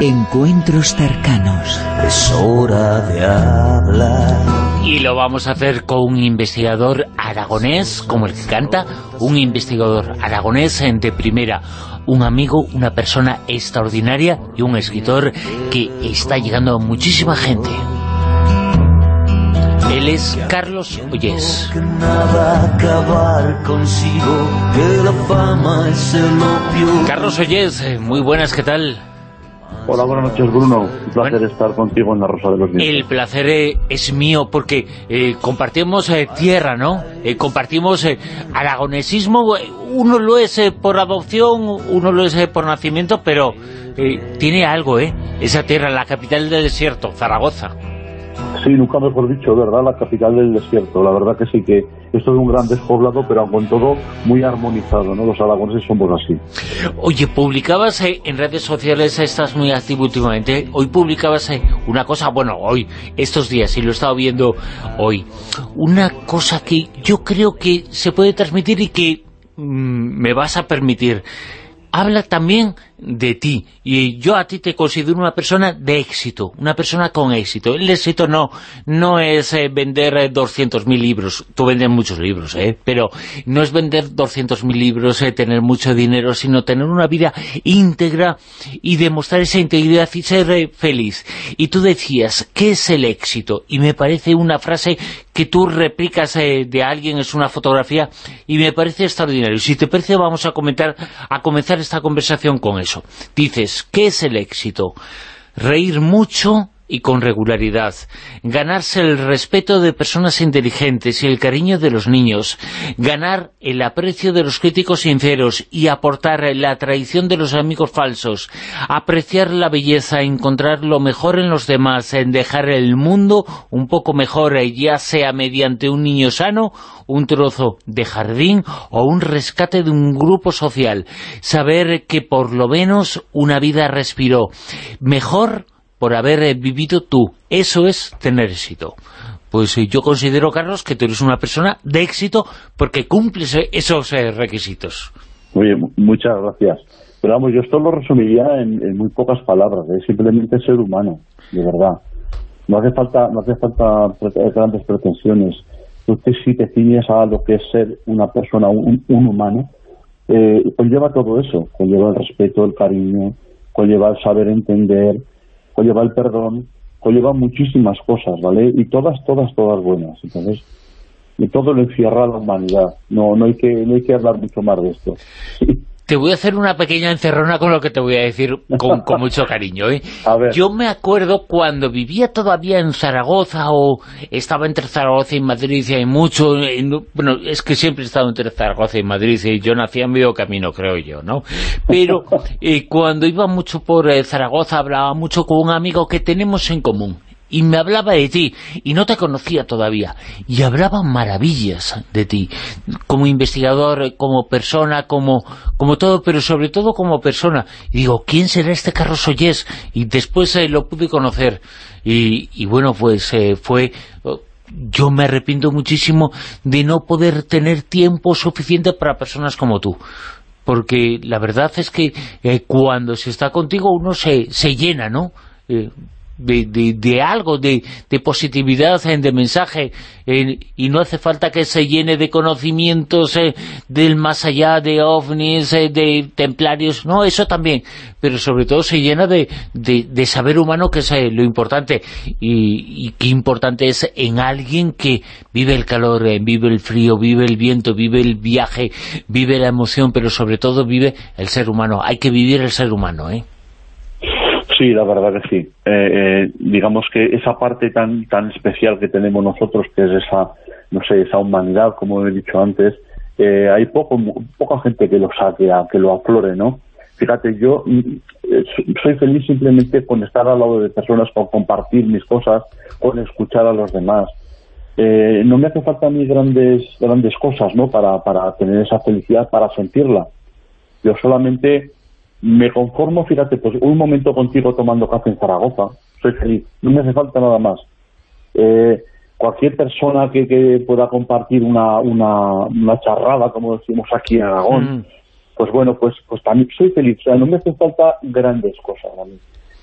Encuentros cercanos. Es hora de hablar. Y lo vamos a hacer con un investigador aragonés, como el que canta, un investigador aragonés de primera, un amigo, una persona extraordinaria y un escritor que está llegando a muchísima gente. Él es Carlos Ollés. Carlos Ollés, eh, muy buenas, ¿qué tal? Hola, buenas noches Bruno. Un placer estar contigo en la Rosa de los Vientos. El placer eh, es mío porque eh, compartimos tierra, ¿no? compartimos aragonesismo. Uno lo es por adopción, uno lo es por nacimiento, pero tiene algo, ¿eh? Esa tierra, la capital del desierto, Zaragoza. Sí, nunca mejor dicho, ¿verdad? La capital del desierto. La verdad que sí que esto es un gran despoblado, pero con todo muy armonizado, ¿no? Los aragoneses somos así. Oye, publicabas eh, en redes sociales, estás muy activo últimamente, hoy publicabas eh, una cosa, bueno, hoy, estos días, y lo he estado viendo hoy, una cosa que yo creo que se puede transmitir y que mm, me vas a permitir habla también de ti. Y yo a ti te considero una persona de éxito, una persona con éxito. El éxito no, no es eh, vender 200.000 eh, libros. Tú vendes muchos libros, ¿eh? Pero no es vender 200.000 libros, eh, tener mucho dinero, sino tener una vida íntegra y demostrar esa integridad y ser feliz. Y tú decías, ¿qué es el éxito? Y me parece una frase que tú replicas de alguien, es una fotografía, y me parece extraordinario. Si te parece, vamos a comentar, a comenzar esta conversación con eso. Dices, ¿qué es el éxito? Reír mucho y con regularidad, ganarse el respeto de personas inteligentes y el cariño de los niños, ganar el aprecio de los críticos sinceros y aportar la traición de los amigos falsos, apreciar la belleza, encontrar lo mejor en los demás, en dejar el mundo un poco mejor, ya sea mediante un niño sano, un trozo de jardín o un rescate de un grupo social, saber que por lo menos una vida respiró, mejor por haber eh, vivido tú. Eso es tener éxito. Pues eh, yo considero, Carlos, que tú eres una persona de éxito porque cumples eh, esos requisitos. Oye, muchas gracias. Pero vamos, yo esto lo resumiría en, muy pocas palabras, es simplemente ser humano, de verdad. No hace falta no hace falta grandes pretensiones. Usted si te ciñes a lo que es ser una persona, un, humano, conlleva todo eso, conlleva el respeto, el cariño, conlleva el saber entender, conlleva el perdón, conlleva muchísimas cosas, ¿vale? Y todas, todas, todas buenas. Entonces, y todo lo encierra la humanidad. No, no hay que, no hay que hablar mucho más de esto. Te voy a hacer una pequeña encerrona con lo que te voy a decir con, mucho cariño. ¿eh? Yo me acuerdo cuando vivía todavía en Zaragoza o estaba entre Zaragoza y Madrid y hay mucho... bueno, es que siempre he estado entre Zaragoza y Madrid y yo nací en medio camino, creo yo, ¿no? Pero eh, cuando iba mucho por eh, Zaragoza hablaba mucho con un amigo que tenemos en común y me hablaba de ti, y no te conocía todavía, y hablaba maravillas de ti, como investigador, como persona, como, como todo, pero sobre todo como persona. Y digo, ¿quién será este Carlos Ollés? Y después eh, lo pude conocer, y, bueno, pues eh, fue... Yo me arrepiento muchísimo de no poder tener tiempo suficiente para personas como tú porque la verdad es que eh, cuando se está contigo uno se, se llena, ¿no? De, de, algo, de, de, positividad, de mensaje, y no hace falta que se llene de conocimientos eh, del más allá, de ovnis, eh, de templarios, no, eso también, pero sobre todo se llena de, de saber humano, que es eh, lo importante, y, y, qué importante es en alguien que vive el calor, vive el frío, vive el viento, vive el viaje, vive la emoción, pero sobre todo vive el ser humano, hay que vivir el ser humano, ¿eh? Sí, la verdad que sí. Eh, eh, digamos que esa parte tan tan especial que tenemos nosotros, que es esa, no sé, esa humanidad, como he dicho antes, eh, hay poco poca gente que lo saque, que lo aflore, ¿no? Fíjate, yo mm, soy feliz simplemente con estar al lado de personas, con compartir mis cosas, con escuchar a los demás. no me hace falta mí grandes grandes cosas, ¿no? Para, para tener esa felicidad, para sentirla. Yo solamente me conformo, fíjate, pues un momento contigo tomando café en Zaragoza, soy feliz, no me hace falta nada más. Eh, cualquier persona que, que, pueda compartir una, una, una, charrada, como decimos aquí en Aragón, mm. pues bueno, pues pues también soy feliz, o sea, no me hace falta grandes cosas a mí.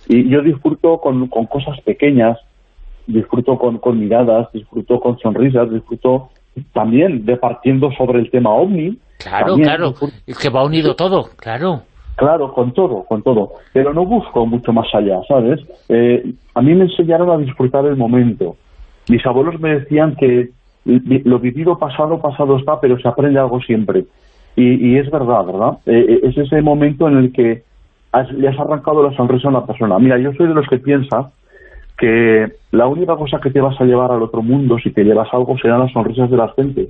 Y yo disfruto con, cosas pequeñas, disfruto con, con miradas, disfruto con sonrisas, disfruto también departiendo sobre el tema OVNI. Claro, claro, es que va unido todo, claro. Claro, con todo, con todo. Pero no busco mucho más allá, ¿sabes? Eh, a mí me enseñaron a disfrutar el momento. Mis abuelos me decían que lo vivido pasado, pasado está, pero se aprende algo siempre. Y, es verdad, ¿verdad? Eh, eh, es ese momento en el que le has arrancado la sonrisa a una persona. Mira, yo soy de los que piensa que la única cosa que te vas a llevar al otro mundo, si te llevas algo, serán las sonrisas de la gente.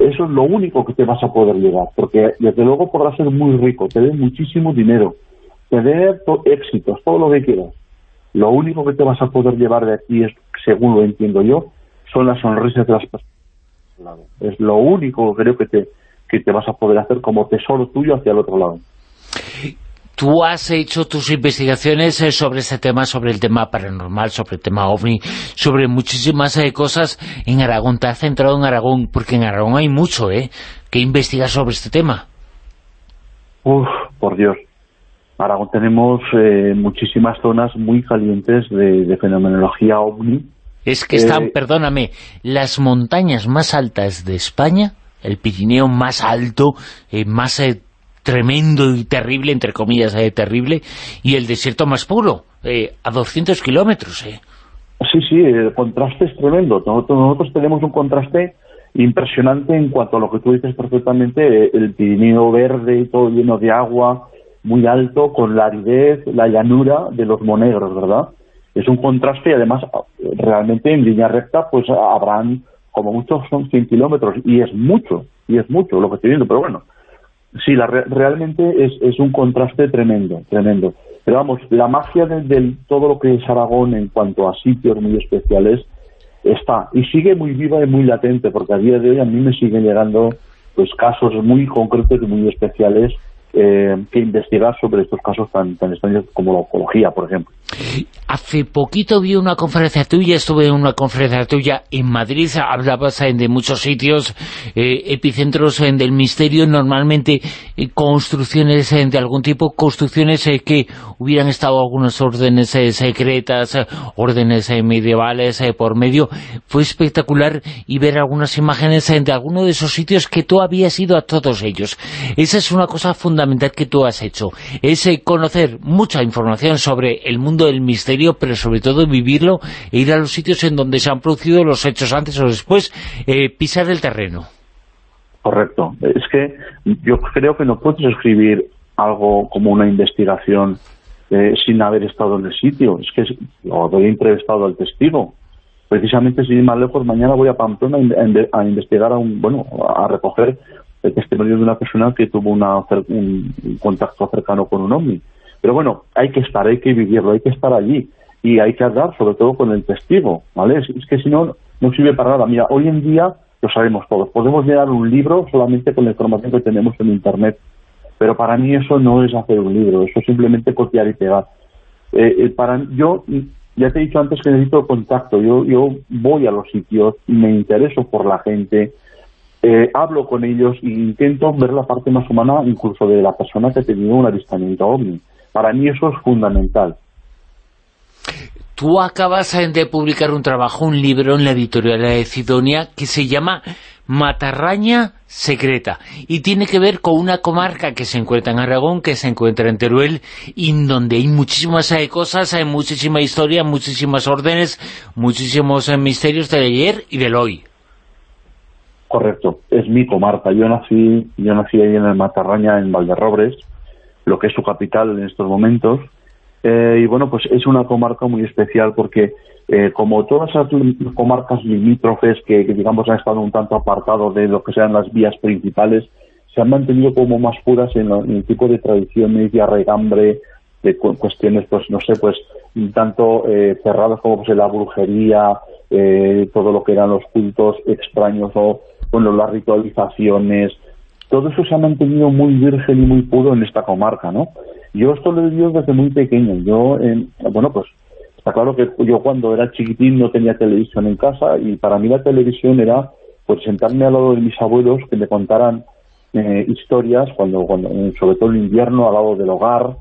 Eso es lo único que te vas a poder llevar, porque desde luego podrás ser muy rico, tener muchísimo dinero, tener éxitos, todo lo que quieras. Lo único que te vas a poder llevar de aquí, es, según lo entiendo yo, son las sonrisas de las personas. Es lo único creo que te, que te vas a poder hacer como tesoro tuyo hacia el otro lado. Tú has hecho tus investigaciones eh, sobre este tema, sobre el tema paranormal, sobre el tema OVNI, sobre muchísimas eh, cosas en Aragón. Te has centrado en Aragón, porque en Aragón hay mucho, ¿eh?, que investigar sobre este tema. Uf, por Dios. Aragón tenemos eh, muchísimas zonas muy calientes de, fenomenología OVNI. Es que están, perdóname, las montañas más altas de España, el Pirineo más alto, más tremendo y terrible, entre comillas, eh, terrible, y el desierto más puro, eh, a 200 kilómetros. Eh. Sí, sí, el contraste es tremendo. Nosotros, tenemos un contraste impresionante en cuanto a lo que tú dices perfectamente, el Pirineo verde, y todo lleno de agua, muy alto, con la aridez, la llanura de los monegros, ¿verdad? Es un contraste y además realmente en línea recta pues habrán como muchos son 100 kilómetros y es mucho, y es mucho lo que estoy viendo, pero bueno, Sí, la, realmente es, es, un contraste tremendo, tremendo. Pero vamos, la magia de, todo lo que es Aragón en cuanto a sitios muy especiales está y sigue muy viva y muy latente, porque a día de hoy a mí me siguen llegando pues casos muy concretos y muy especiales eh, que investigar sobre estos casos tan, tan extraños como la oncología, por ejemplo. Hace poquito vi una conferencia tuya, estuve en una conferencia tuya en Madrid, hablabas de muchos sitios, eh, epicentros del misterio, normalmente eh, construcciones de algún tipo, construcciones que hubieran estado algunas órdenes secretas, órdenes medievales por medio. Fue espectacular y ver algunas imágenes de alguno de esos sitios que tú habías ido a todos ellos. Esa es una cosa fundamental que tú has hecho, es conocer mucha información sobre el mundo del misterio, pero sobre todo vivirlo e ir a los sitios en donde se han producido los hechos antes o después, eh, pisar el terreno. Correcto. Es que yo creo que no puedes escribir algo como una investigación eh, sin haber estado en el sitio. Es que lo doy entrevistado al testigo. Precisamente, si más lejos, mañana voy a Pamplona a, investigar, a un, bueno, a recoger el testimonio de una persona que tuvo una, un, contacto cercano con un ovni. Pero bueno, hay que estar, hay que vivirlo, hay que estar allí y hay que hablar sobre todo con el testigo, ¿vale? Es, que si no, no sirve para nada. Mira, hoy en día lo sabemos todos. Podemos llenar un libro solamente con la información que tenemos en Internet, pero para mí eso no es hacer un libro, eso es simplemente copiar y pegar. Eh, eh, para Yo ya te he dicho antes que necesito contacto, yo, yo voy a los sitios, me intereso por la gente, eh, hablo con ellos e intento ver la parte más humana incluso de la persona que ha tenido un avistamiento ovni. Para mí eso es fundamental. Tú acabas eh, de publicar un trabajo, un libro en la editorial de Cidonia que se llama Matarraña Secreta y tiene que ver con una comarca que se encuentra en Aragón, que se encuentra en Teruel y donde hay muchísimas eh, cosas, hay muchísima historia, muchísimas órdenes, muchísimos eh, misterios del ayer y del hoy. Correcto, es mi comarca. Yo nací, yo nací ahí en el Matarraña, en Valderrobres, lo que es su capital en estos momentos. Eh, y bueno, pues es una comarca muy especial porque eh, como todas las comarcas limítrofes que, digamos han estado un tanto apartados de lo que sean las vías principales, se han mantenido como más puras en, el tipo de tradiciones y arregambre de cuestiones, pues no sé, pues tanto eh, cerradas como pues la brujería, todo lo que eran los cultos extraños o bueno, las ritualizaciones, todo eso se ha mantenido muy virgen y muy puro en esta comarca, ¿no? Yo esto lo he vivido desde muy pequeño. Yo, bueno, pues está claro que yo cuando era chiquitín no tenía televisión en casa y para mí la televisión era pues sentarme al lado de mis abuelos que me contaran eh, historias, cuando, cuando sobre todo en invierno, al lado del hogar,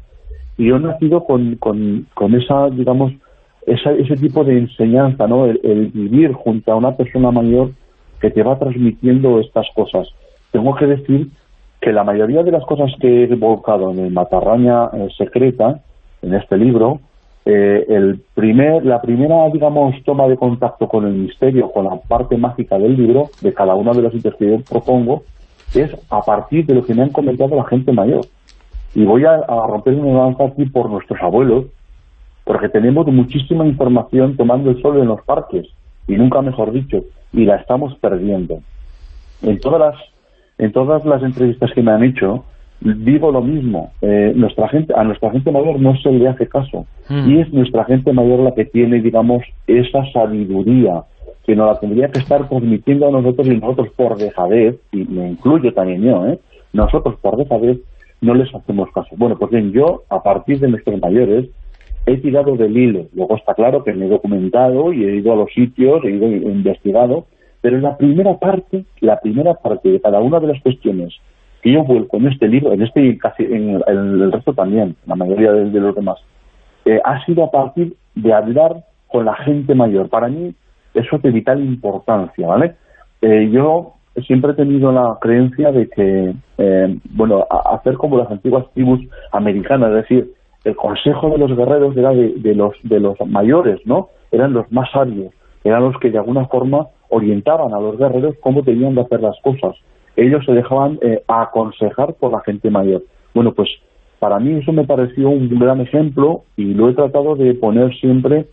y yo he nacido con, con, con esa, digamos, esa, ese tipo de enseñanza, ¿no? El, vivir junto a una persona mayor que te va transmitiendo estas cosas. Tengo que decir que la mayoría de las cosas que he volcado en el Matarraña eh, Secreta, en este libro, eh, el primer, la primera, digamos, toma de contacto con el misterio, con la parte mágica del libro, de cada uno de los sitios que yo propongo, es a partir de lo que me han comentado la gente mayor. Y voy a, romper una lanza aquí por nuestros abuelos, porque tenemos muchísima información tomando el sol en los parques, y nunca mejor dicho, y la estamos perdiendo. En todas las, en todas las entrevistas que me han hecho, digo lo mismo, eh, nuestra gente, a nuestra gente mayor no se le hace caso, hmm. y es nuestra gente mayor la que tiene, digamos, esa sabiduría, que nos la tendría que estar transmitiendo a nosotros y nosotros por dejadez, y me incluyo también yo, ¿eh? nosotros por dejadez no les hacemos caso. Bueno, pues bien, yo, a partir de nuestros mayores, he tirado del hilo. Luego está claro que me he documentado y he ido a los sitios, he ido he investigado, pero la primera parte, la primera parte de cada una de las cuestiones que yo vuelco en este libro, en este y casi en, el resto también, la mayoría de, los demás, eh, ha sido a partir de hablar con la gente mayor. Para mí eso es de vital importancia, ¿vale? Eh, yo siempre he tenido la creencia de que, eh, bueno, hacer como las antiguas tribus americanas, es decir, el consejo de los guerreros era de, los, de los mayores, ¿no? Eran los más sabios, eran los que de alguna forma orientaban a los guerreros cómo tenían de hacer las cosas. Ellos se dejaban eh, aconsejar por la gente mayor. Bueno, pues para mí eso me pareció un gran ejemplo y lo he tratado de poner siempre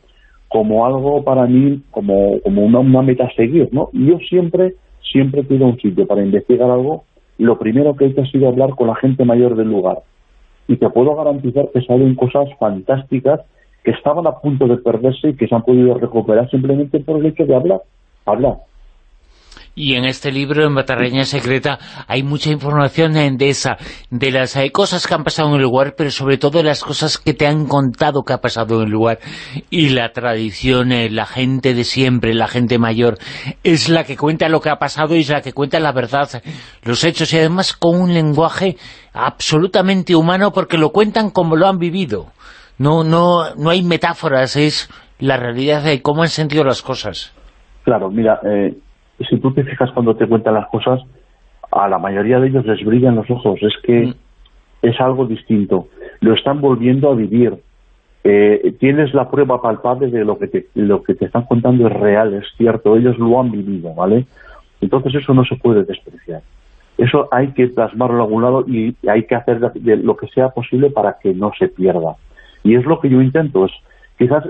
como algo para mí, como, como una, meta a seguir, ¿no? Yo siempre siempre que un sitio para investigar algo, lo primero que he hecho ha sido hablar con la gente mayor del lugar. Y te puedo garantizar que salen cosas fantásticas que estaban a punto de perderse y que se han podido recuperar simplemente por el hecho de hablar. Hablar. Y en este libro, en Batarreña Secreta, hay mucha información de esa, de las eh, cosas que han pasado en el lugar, pero sobre todo las cosas que te han contado que ha pasado en el lugar. Y la tradición, eh, la gente de siempre, la gente mayor, es la que cuenta lo que ha pasado y es la que cuenta la verdad, los hechos, y además con un lenguaje absolutamente humano porque lo cuentan como lo han vivido. No, no, no hay metáforas, es la realidad de cómo han sentido las cosas. Claro, mira, eh, si tú te fijas cuando te cuentan las cosas, a la mayoría de ellos les brillan los ojos, es que mm. es algo distinto, lo están volviendo a vivir, eh, tienes la prueba palpable de lo que, te, lo que te están contando es real, es cierto, ellos lo han vivido, ¿vale? Entonces eso no se puede despreciar. Eso hay que plasmarlo a algún lado y hay que hacer lo que sea posible para que no se pierda. Y es lo que yo intento, es quizás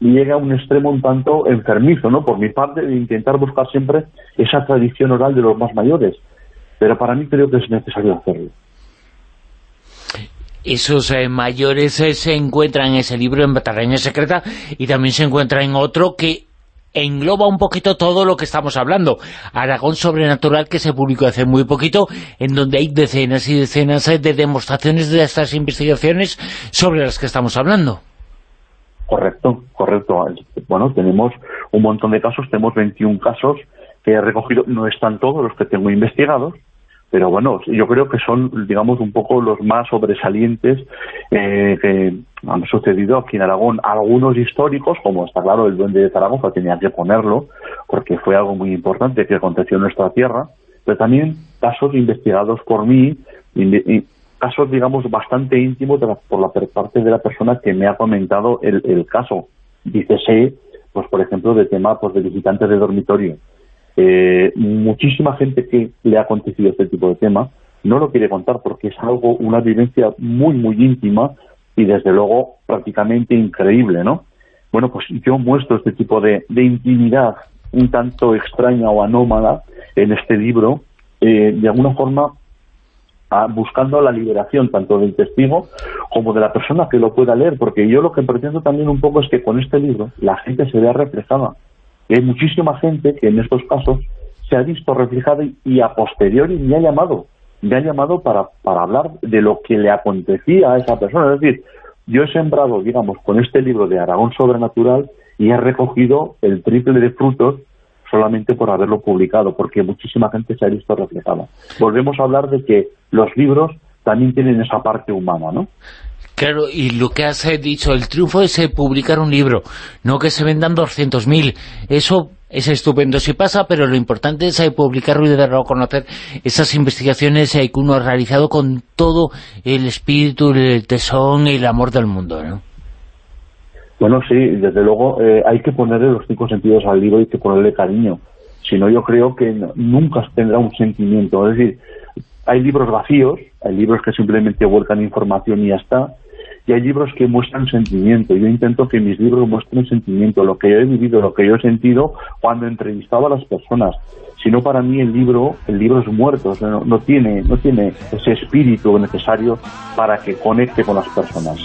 llega a un extremo un tanto enfermizo, ¿no? Por mi parte, de intentar buscar siempre esa tradición oral de los más mayores. Pero para mí creo que es necesario hacerlo. Esos eh, mayores eh, se encuentran en ese libro, en Batarreña Secreta, y también se encuentra en otro que engloba un poquito todo lo que estamos hablando. Aragón Sobrenatural, que se publicó hace muy poquito, en donde hay decenas y decenas eh, de demostraciones de estas investigaciones sobre las que estamos hablando. Correcto, correcto. Bueno, tenemos un montón de casos, tenemos 21 casos que he recogido, no están todos los que tengo investigados, pero bueno, yo creo que son, digamos, un poco los más sobresalientes eh, que han sucedido aquí en Aragón. Algunos históricos, como está claro el Duende de Zaragoza, tenía que ponerlo, porque fue algo muy importante que aconteció en nuestra tierra, pero también casos investigados por mí, casos, digamos, bastante íntimos por la parte de la persona que me ha comentado el, el caso. Dícese, pues por ejemplo, de tema pues, de visitantes de dormitorio. Eh, muchísima gente que le ha acontecido este tipo de tema no lo quiere contar porque es algo, una vivencia muy, muy íntima y desde luego prácticamente increíble, ¿no? Bueno, pues yo muestro este tipo de, de intimidad un tanto extraña o anómala en este libro, eh, de alguna forma buscando la liberación tanto del testigo como de la persona que lo pueda leer, porque yo lo que pretendo también un poco es que con este libro la gente se vea reflejada. Y hay muchísima gente que en estos casos se ha visto reflejada y, a posteriori me ha llamado, me ha llamado para, para hablar de lo que le acontecía a esa persona. Es decir, yo he sembrado, digamos, con este libro de Aragón Sobrenatural y he recogido el triple de frutos solamente por haberlo publicado, porque muchísima gente se ha visto reflejada. Volvemos a hablar de que los libros también tienen esa parte humana, ¿no? Claro, y lo que has eh, dicho, el triunfo es eh, publicar un libro, no que se vendan 200.000. Eso es estupendo si pasa, pero lo importante es eh, publicarlo y darlo a conocer esas investigaciones que uno ha realizado con todo el espíritu, el tesón y el amor del mundo, ¿no? Bueno, sí, desde luego hay que ponerle los cinco sentidos al libro y hay que ponerle cariño. Si no, yo creo que nunca tendrá un sentimiento. Es decir, hay libros vacíos, hay libros que simplemente vuelcan información y ya está, y hay libros que muestran sentimiento. Yo intento que mis libros muestren sentimiento, lo que yo he vivido, lo que yo he sentido cuando entrevistaba a las personas. Si no, para mí el libro, el libro es muerto, no, tiene, no tiene ese espíritu necesario para que conecte con las personas.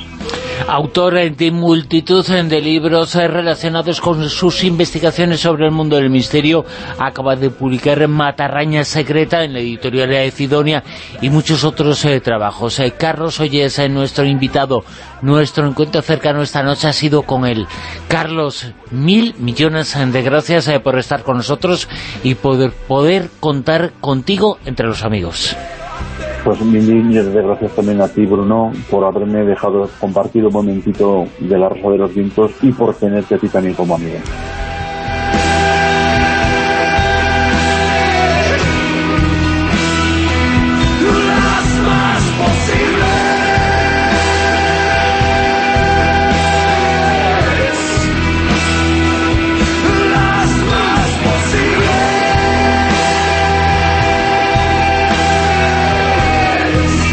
Autor de multitud de libros relacionados con sus investigaciones sobre el mundo del misterio, acaba de publicar Matarraña Secreta en la editorial de Cidonia y muchos otros eh, trabajos. Eh, Carlos es eh, nuestro invitado. Nuestro encuentro cercano esta noche ha sido con él. Carlos, mil millones de gracias por estar con nosotros y poder, poder contar contigo entre los amigos. Pues mil millones de gracias también a ti, Bruno, por haberme dejado compartir un momentito de la Rosa de los Vientos y por tenerte a ti también como amigo.